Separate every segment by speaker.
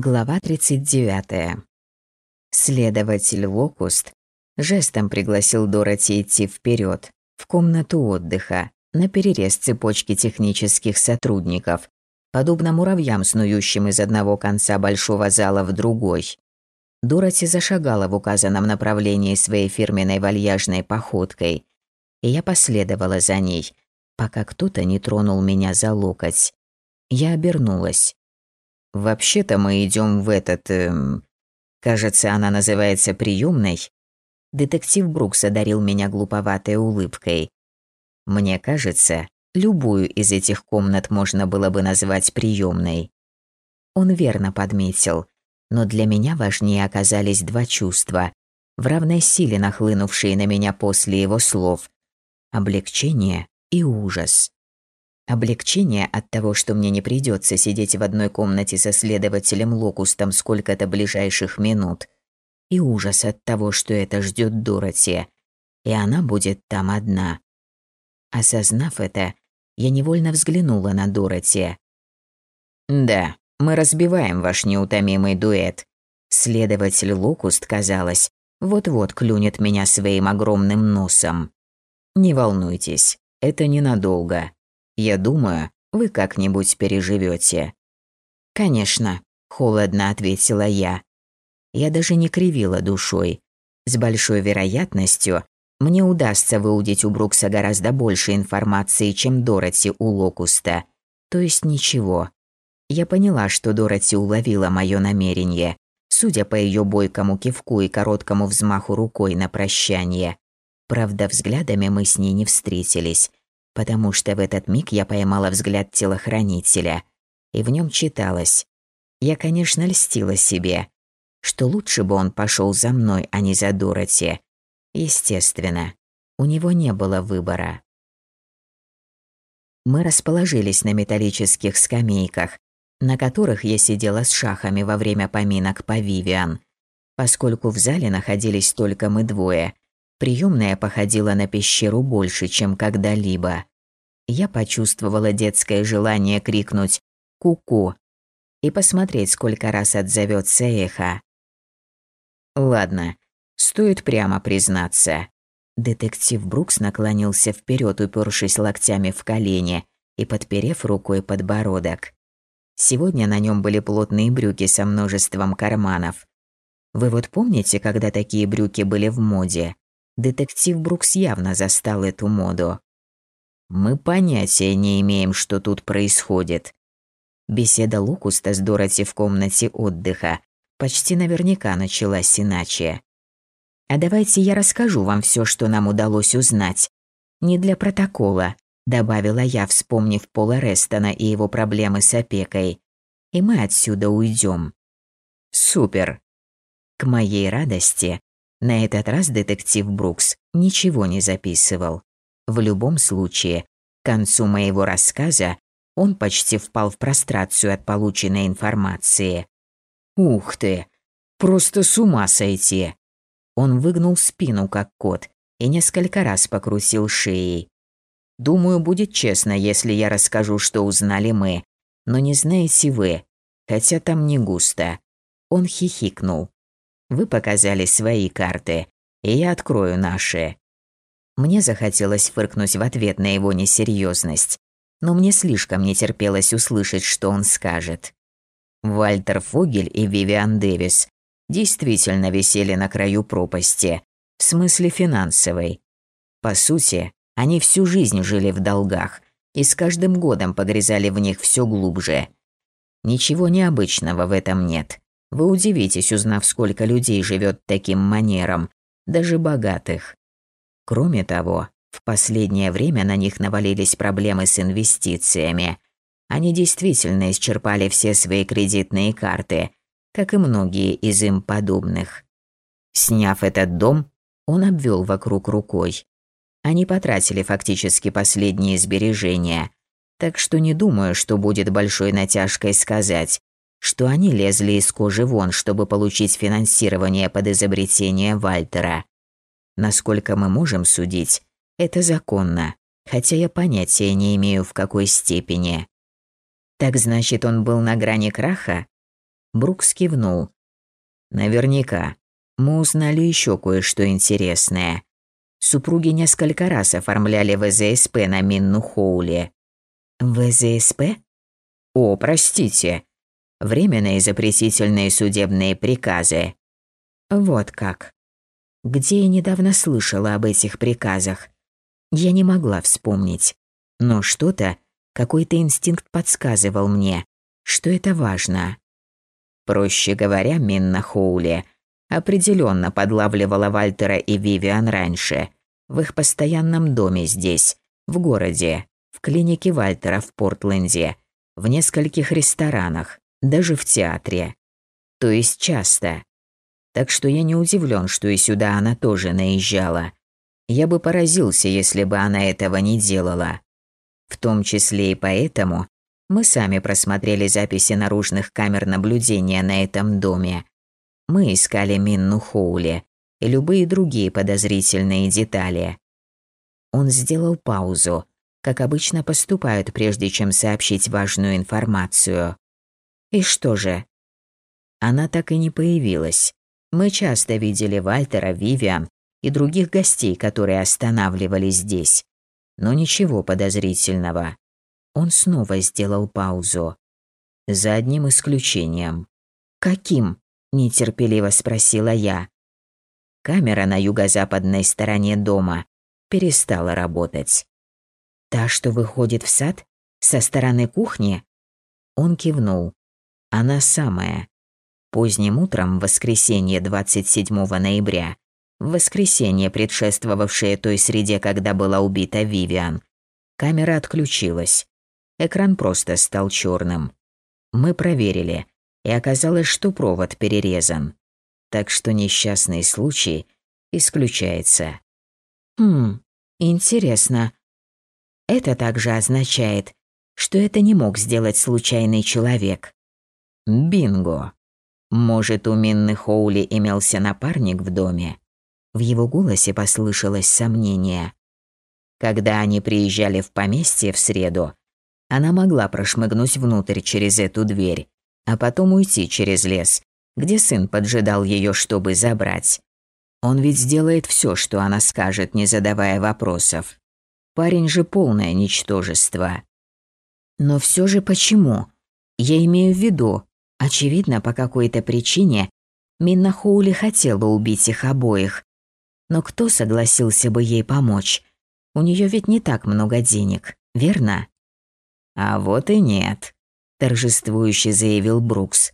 Speaker 1: Глава 39. Следователь Локуст жестом пригласил Дороти идти вперед, в комнату отдыха, на перерез цепочки технических сотрудников, подобно муравьям, снующим из одного конца большого зала в другой. Дороти зашагала в указанном направлении своей фирменной вальяжной походкой, и я последовала за ней, пока кто-то не тронул меня за локоть. Я обернулась. Вообще-то мы идем в этот... Эм, кажется, она называется приемной. Детектив Брукс одарил меня глуповатой улыбкой. Мне кажется, любую из этих комнат можно было бы назвать приемной. Он верно подметил, но для меня важнее оказались два чувства, в равной силе нахлынувшие на меня после его слов. Облегчение и ужас. Облегчение от того, что мне не придется сидеть в одной комнате со следователем Локустом сколько-то ближайших минут. И ужас от того, что это ждет Дороти. И она будет там одна. Осознав это, я невольно взглянула на Дороти. «Да, мы разбиваем ваш неутомимый дуэт. Следователь Локуст, казалось, вот-вот клюнет меня своим огромным носом. Не волнуйтесь, это ненадолго. Я думаю, вы как-нибудь переживете. Конечно, холодно ответила я. Я даже не кривила душой. С большой вероятностью мне удастся выудить у Брукса гораздо больше информации, чем Дороти у Локуста. То есть ничего. Я поняла, что Дороти уловила мое намерение, судя по ее бойкому кивку и короткому взмаху рукой на прощание. Правда, взглядами мы с ней не встретились, потому что в этот миг я поймала взгляд телохранителя, и в нем читалось. Я, конечно, льстила себе, что лучше бы он пошел за мной, а не за Дороти. Естественно, у него не было выбора. Мы расположились на металлических скамейках, на которых я сидела с шахами во время поминок по Вивиан. Поскольку в зале находились только мы двое, приемная походила на пещеру больше, чем когда-либо я почувствовала детское желание крикнуть «Ку-ку» и посмотреть, сколько раз отзовется эхо. Ладно, стоит прямо признаться. Детектив Брукс наклонился вперед, упершись локтями в колени и подперев рукой подбородок. Сегодня на нем были плотные брюки со множеством карманов. Вы вот помните, когда такие брюки были в моде? Детектив Брукс явно застал эту моду. Мы понятия не имеем, что тут происходит. Беседа Лукуста с Дороти в комнате отдыха почти наверняка началась иначе. А давайте я расскажу вам все, что нам удалось узнать. Не для протокола, добавила я, вспомнив Пола Рестона и его проблемы с опекой. И мы отсюда уйдем. Супер. К моей радости, на этот раз детектив Брукс ничего не записывал. В любом случае, к концу моего рассказа он почти впал в прострацию от полученной информации. «Ух ты! Просто с ума сойти!» Он выгнул спину, как кот, и несколько раз покрутил шеей. «Думаю, будет честно, если я расскажу, что узнали мы, но не знаете вы, хотя там не густо». Он хихикнул. «Вы показали свои карты, и я открою наши. Мне захотелось фыркнуть в ответ на его несерьезность, но мне слишком не терпелось услышать, что он скажет. Вальтер Фогель и Вивиан Дэвис действительно висели на краю пропасти, в смысле финансовой. По сути, они всю жизнь жили в долгах и с каждым годом погрязали в них все глубже. Ничего необычного в этом нет. Вы удивитесь, узнав, сколько людей живет таким манером, даже богатых. Кроме того, в последнее время на них навалились проблемы с инвестициями. Они действительно исчерпали все свои кредитные карты, как и многие из им подобных. Сняв этот дом, он обвел вокруг рукой. Они потратили фактически последние сбережения, так что не думаю, что будет большой натяжкой сказать, что они лезли из кожи вон, чтобы получить финансирование под изобретение Вальтера. Насколько мы можем судить, это законно, хотя я понятия не имею в какой степени. Так значит, он был на грани краха? Брукс кивнул. Наверняка. Мы узнали еще кое-что интересное. Супруги несколько раз оформляли ВЗСП на Минну Хоули. ВЗСП? О, простите. Временные запретительные судебные приказы. Вот как. Где я недавно слышала об этих приказах? Я не могла вспомнить. Но что-то, какой-то инстинкт подсказывал мне, что это важно. Проще говоря, Минна Хоули определенно подлавливала Вальтера и Вивиан раньше, в их постоянном доме здесь, в городе, в клинике Вальтера в Портленде, в нескольких ресторанах, даже в театре. То есть часто. Так что я не удивлен, что и сюда она тоже наезжала. Я бы поразился, если бы она этого не делала. В том числе и поэтому мы сами просмотрели записи наружных камер наблюдения на этом доме. Мы искали Минну Хоули и любые другие подозрительные детали. Он сделал паузу, как обычно поступают, прежде чем сообщить важную информацию. И что же? Она так и не появилась. Мы часто видели Вальтера, Вивиан и других гостей, которые останавливались здесь но ничего подозрительного. Он снова сделал паузу. За одним исключением. «Каким?» – нетерпеливо спросила я. Камера на юго-западной стороне дома перестала работать. «Та, что выходит в сад? Со стороны кухни?» Он кивнул. «Она самая. Поздним утром в воскресенье 27 ноября в воскресенье, предшествовавшее той среде, когда была убита Вивиан, камера отключилась. Экран просто стал черным. Мы проверили, и оказалось, что провод перерезан. Так что несчастный случай исключается. Хм, интересно. Это также означает, что это не мог сделать случайный человек. Бинго. Может, у Минны Хоули имелся напарник в доме? В его голосе послышалось сомнение. Когда они приезжали в поместье в среду, она могла прошмыгнуть внутрь через эту дверь, а потом уйти через лес, где сын поджидал ее, чтобы забрать. Он ведь сделает все, что она скажет, не задавая вопросов. Парень же полное ничтожество. Но все же почему? Я имею в виду, очевидно, по какой-то причине Минна Хоули хотела убить их обоих, но кто согласился бы ей помочь? У нее ведь не так много денег, верно? А вот и нет, торжествующе заявил Брукс.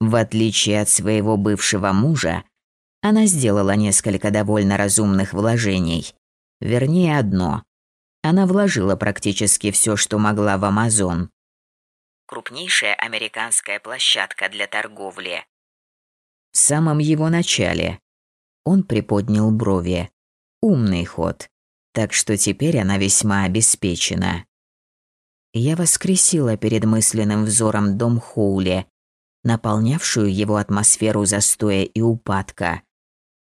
Speaker 1: В отличие от своего бывшего мужа, она сделала несколько довольно разумных вложений. Вернее, одно. Она вложила практически все, что могла в Амазон. Крупнейшая американская площадка для торговли. В самом его начале, он приподнял брови. Умный ход. Так что теперь она весьма обеспечена. Я воскресила перед мысленным взором дом Хоули, наполнявшую его атмосферу застоя и упадка.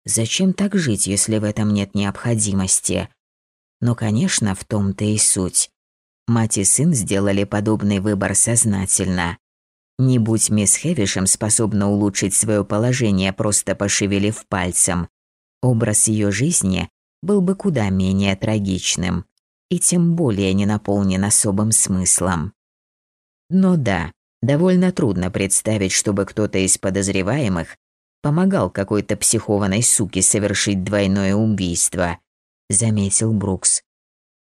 Speaker 1: Зачем так жить, если в этом нет необходимости? Но, конечно, в том-то и суть. Мать и сын сделали подобный выбор сознательно. Не будь мисс Хевишем способна улучшить свое положение, просто пошевелив пальцем, образ ее жизни был бы куда менее трагичным и тем более не наполнен особым смыслом. Но да, довольно трудно представить, чтобы кто-то из подозреваемых помогал какой-то психованной суке совершить двойное убийство, заметил Брукс.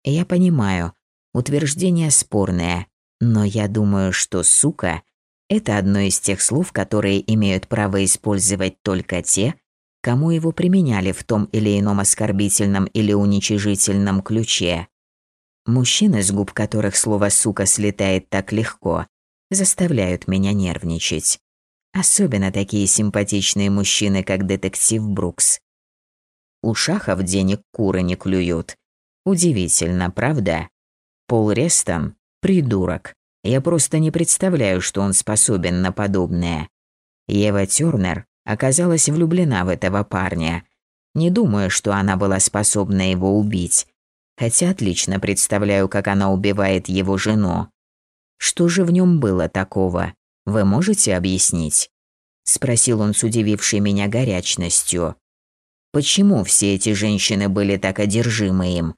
Speaker 1: Я понимаю, утверждение спорное, но я думаю, что сука это одно из тех слов, которые имеют право использовать только те, кому его применяли в том или ином оскорбительном или уничижительном ключе. Мужчины, с губ которых слово «сука» слетает так легко, заставляют меня нервничать. Особенно такие симпатичные мужчины, как детектив Брукс. У шахов денег куры не клюют. Удивительно, правда? Пол Рестон – придурок. Я просто не представляю, что он способен на подобное. Ева Тёрнер оказалась влюблена в этого парня. Не думаю, что она была способна его убить. Хотя отлично представляю, как она убивает его жену. Что же в нем было такого? Вы можете объяснить?» – спросил он с удивившей меня горячностью. «Почему все эти женщины были так одержимы им?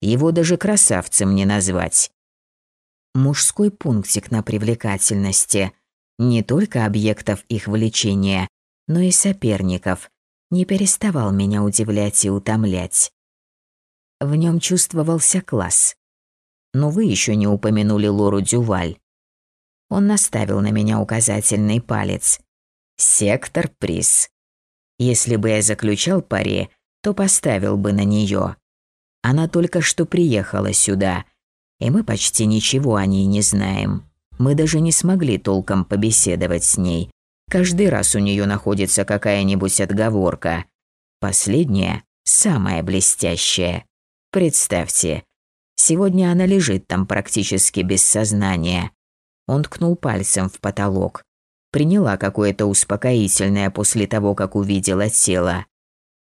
Speaker 1: Его даже красавцем не назвать». Мужской пунктик на привлекательности не только объектов их влечения, но и соперников не переставал меня удивлять и утомлять. В нем чувствовался класс. Но вы еще не упомянули Лору Дюваль. Он наставил на меня указательный палец. Сектор приз. Если бы я заключал пари, то поставил бы на нее. Она только что приехала сюда, и мы почти ничего о ней не знаем. Мы даже не смогли толком побеседовать с ней. Каждый раз у нее находится какая-нибудь отговорка. Последняя – самая блестящая. Представьте, сегодня она лежит там практически без сознания. Он ткнул пальцем в потолок. Приняла какое-то успокоительное после того, как увидела тело.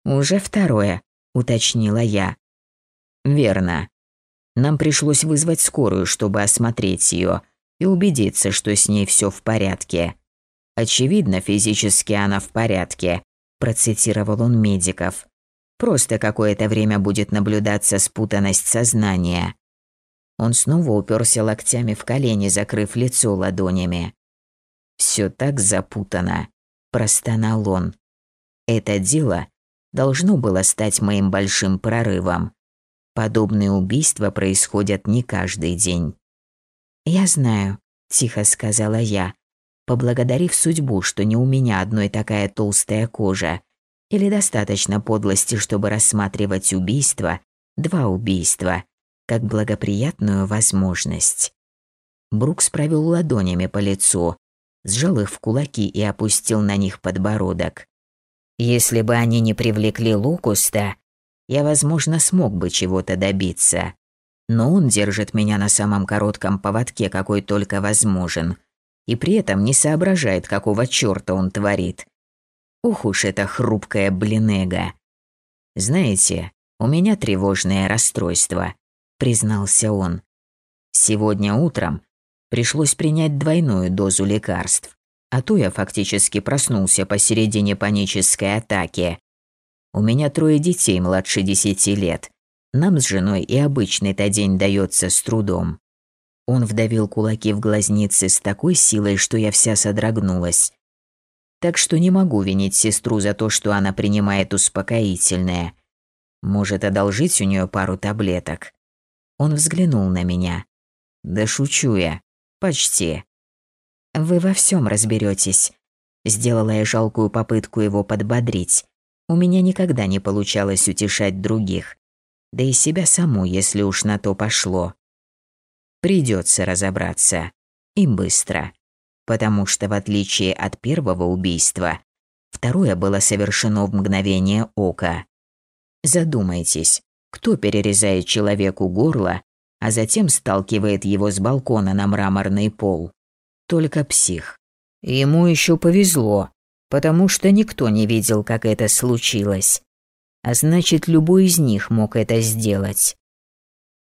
Speaker 1: «Уже второе», – уточнила я. «Верно. Нам пришлось вызвать скорую, чтобы осмотреть ее и убедиться, что с ней все в порядке. Очевидно, физически она в порядке, процитировал он медиков. Просто какое-то время будет наблюдаться спутанность сознания. Он снова уперся локтями в колени, закрыв лицо ладонями. Все так запутано, простонал он. Это дело должно было стать моим большим прорывом. Подобные убийства происходят не каждый день. «Я знаю», – тихо сказала я, поблагодарив судьбу, что не у меня одной такая толстая кожа, или достаточно подлости, чтобы рассматривать убийство, два убийства, как благоприятную возможность. Брукс провел ладонями по лицу, сжал их в кулаки и опустил на них подбородок. Если бы они не привлекли Лукуста, я, возможно, смог бы чего-то добиться. Но он держит меня на самом коротком поводке, какой только возможен, и при этом не соображает, какого чёрта он творит. Ух уж это хрупкое блинега. Знаете, у меня тревожное расстройство, признался он. Сегодня утром пришлось принять двойную дозу лекарств, а то я фактически проснулся посередине панической атаки. У меня трое детей младше десяти лет. Нам с женой и обычный-то день дается с трудом. Он вдавил кулаки в глазницы с такой силой, что я вся содрогнулась. Так что не могу винить сестру за то, что она принимает успокоительное. Может, одолжить у нее пару таблеток? Он взглянул на меня. Да шучу я. Почти. Вы во всем разберетесь. Сделала я жалкую попытку его подбодрить. У меня никогда не получалось утешать других, да и себя саму, если уж на то пошло. Придется разобраться. И быстро. Потому что, в отличие от первого убийства, второе было совершено в мгновение ока. Задумайтесь, кто перерезает человеку горло, а затем сталкивает его с балкона на мраморный пол? Только псих. Ему еще повезло, потому что никто не видел, как это случилось. А значит, любой из них мог это сделать.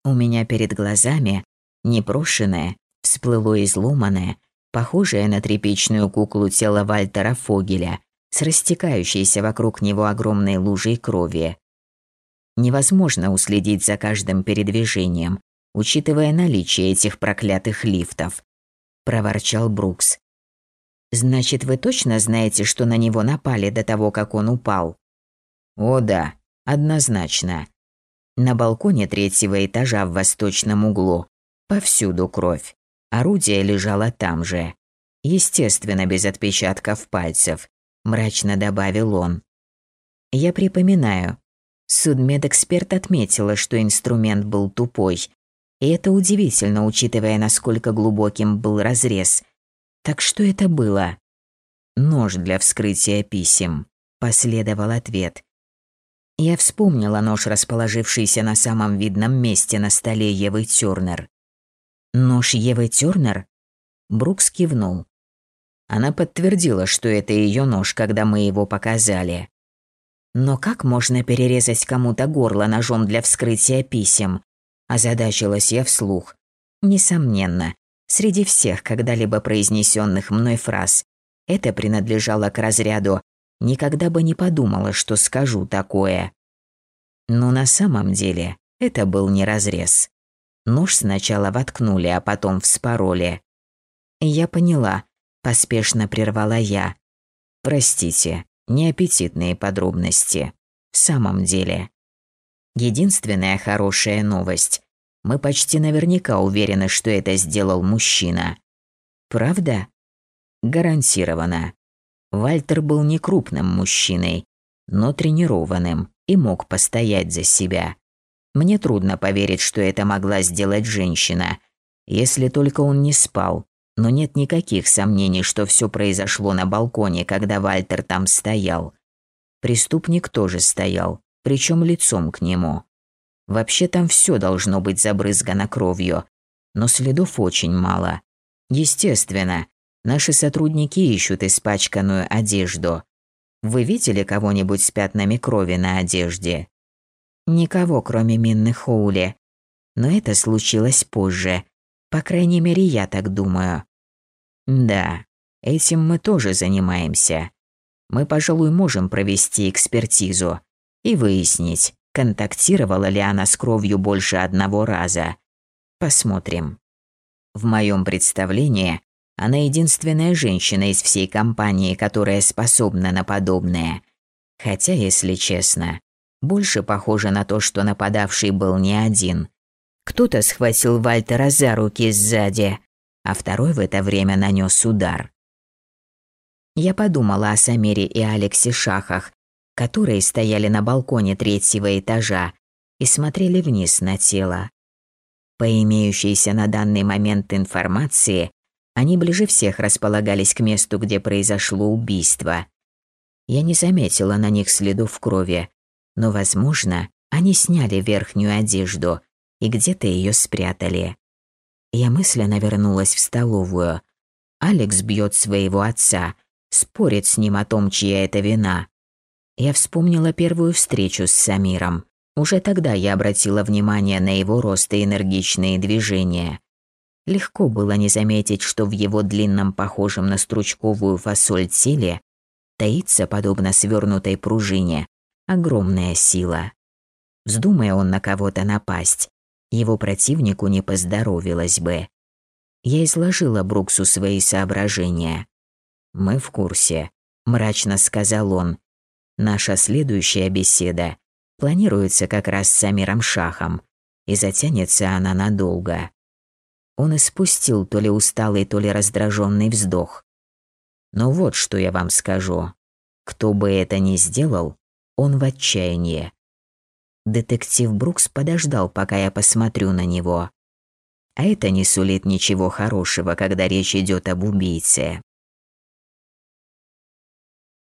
Speaker 1: У меня перед глазами непрошенное, всплыло изломанное, похожее на тряпичную куклу тело Вальтера Фогеля с растекающейся вокруг него огромной лужей крови. Невозможно уследить за каждым передвижением, учитывая наличие этих проклятых лифтов, проворчал Брукс, Значит, вы точно знаете, что на него напали до того, как он упал? О да, однозначно. На балконе третьего этажа в восточном углу повсюду кровь. Орудие лежало там же. Естественно, без отпечатков пальцев, мрачно добавил он. Я припоминаю. Судмедэксперт отметила, что инструмент был тупой. И это удивительно, учитывая, насколько глубоким был разрез – так что это было? Нож для вскрытия писем. Последовал ответ. Я вспомнила нож, расположившийся на самом видном месте на столе Евы Тёрнер. Нож Евы Тёрнер? Брукс кивнул. Она подтвердила, что это ее нож, когда мы его показали. Но как можно перерезать кому-то горло ножом для вскрытия писем? Озадачилась я вслух. Несомненно, Среди всех когда-либо произнесенных мной фраз это принадлежало к разряду «никогда бы не подумала, что скажу такое». Но на самом деле это был не разрез. Нож сначала воткнули, а потом вспороли. Я поняла, поспешно прервала я. Простите, неаппетитные подробности. В самом деле. Единственная хорошая новость. Мы почти наверняка уверены, что это сделал мужчина. Правда? Гарантированно. Вальтер был не крупным мужчиной, но тренированным и мог постоять за себя. Мне трудно поверить, что это могла сделать женщина, если только он не спал, но нет никаких сомнений, что все произошло на балконе, когда Вальтер там стоял. Преступник тоже стоял, причем лицом к нему. Вообще там все должно быть забрызгано кровью, но следов очень мало. Естественно, наши сотрудники ищут испачканную одежду. Вы видели кого-нибудь с пятнами крови на одежде? Никого, кроме Минны Хоули. Но это случилось позже. По крайней мере, я так думаю. Да, этим мы тоже занимаемся. Мы, пожалуй, можем провести экспертизу и выяснить, контактировала ли она с кровью больше одного раза. Посмотрим. В моем представлении, она единственная женщина из всей компании, которая способна на подобное. Хотя, если честно, больше похоже на то, что нападавший был не один. Кто-то схватил Вальтера за руки сзади, а второй в это время нанес удар. Я подумала о Самире и Алексе Шахах, которые стояли на балконе третьего этажа и смотрели вниз на тело. По имеющейся на данный момент информации, они ближе всех располагались к месту, где произошло убийство. Я не заметила на них следов крови, но, возможно, они сняли верхнюю одежду и где-то ее спрятали. Я мысленно вернулась в столовую. Алекс бьет своего отца, спорит с ним о том, чья это вина. Я вспомнила первую встречу с Самиром. Уже тогда я обратила внимание на его рост и энергичные движения. Легко было не заметить, что в его длинном, похожем на стручковую фасоль теле таится, подобно свернутой пружине, огромная сила. Вздумая он на кого-то напасть, его противнику не поздоровилось бы. Я изложила Бруксу свои соображения. «Мы в курсе», – мрачно сказал он. «Наша следующая беседа планируется как раз с Самиром Шахом, и затянется она надолго». Он испустил то ли усталый, то ли раздраженный вздох. «Но вот что я вам скажу. Кто бы это ни сделал, он в отчаянии. Детектив Брукс подождал, пока я посмотрю на него. А это не сулит ничего хорошего, когда речь идет об убийце.